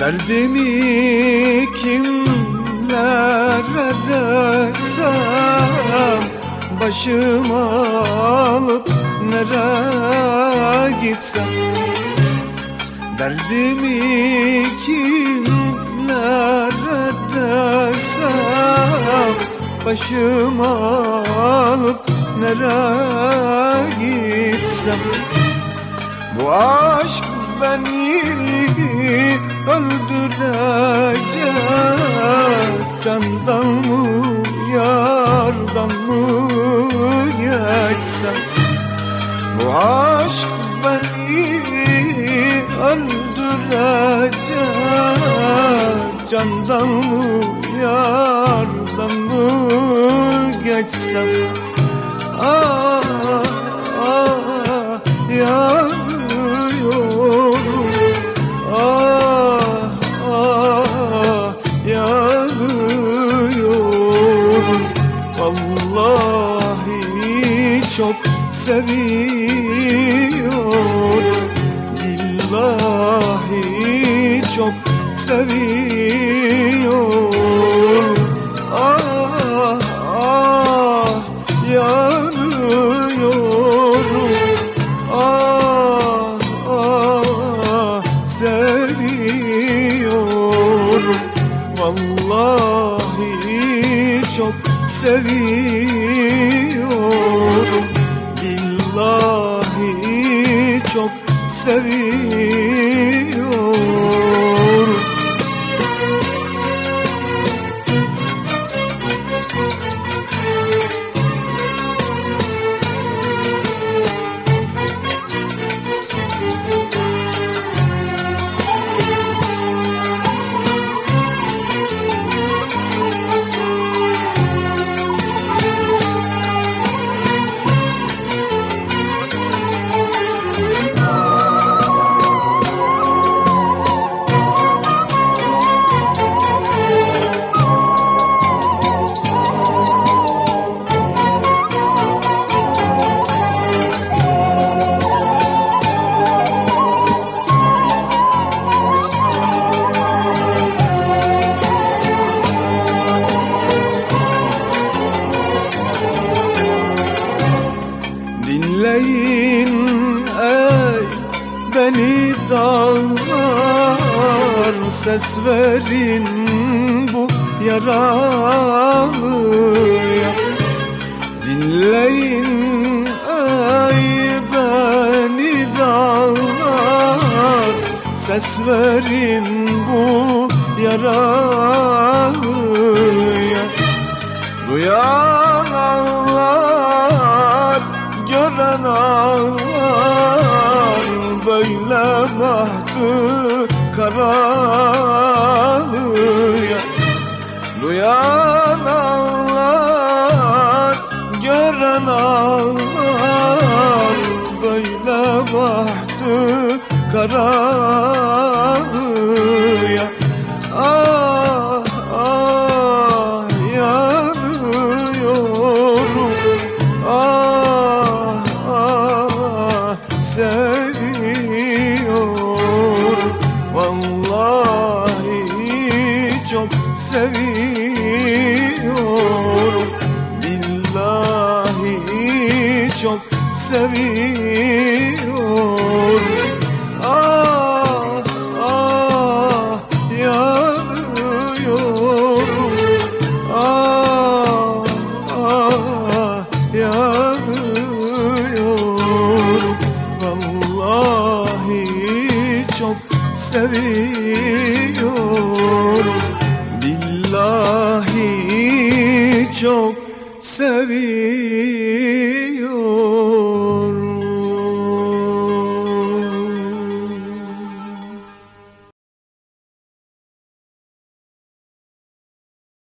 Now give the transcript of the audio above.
Derdimi kimlere desem Başıma alıp nereye gitsem Derdimi kimlere desem Başıma alıp nereye gitsem. Bu aşk beni öldürecek. Candan mı yardan mı geçsem? Bu aşk beni öldürecek. Candan mı yardan mı geçsem seviyorum Billahi çok seviyorum Ah ah yanıyorum. Ah ah seviyorum. Vallahi çok seviyorum çok seviyorum beni dağlar Ses verin bu yaralıya Dinleyin ey beni dağlar Ses verin bu yaralıya Böyle bahtı karalıya. Duyan ağlar, gören ağlar. Böyle bahtı karalıya çok seviyorum. Ah ah yanıyorum. Ah ah yanıyorum. Vallahi çok seviyorum. Billahi çok seviyorum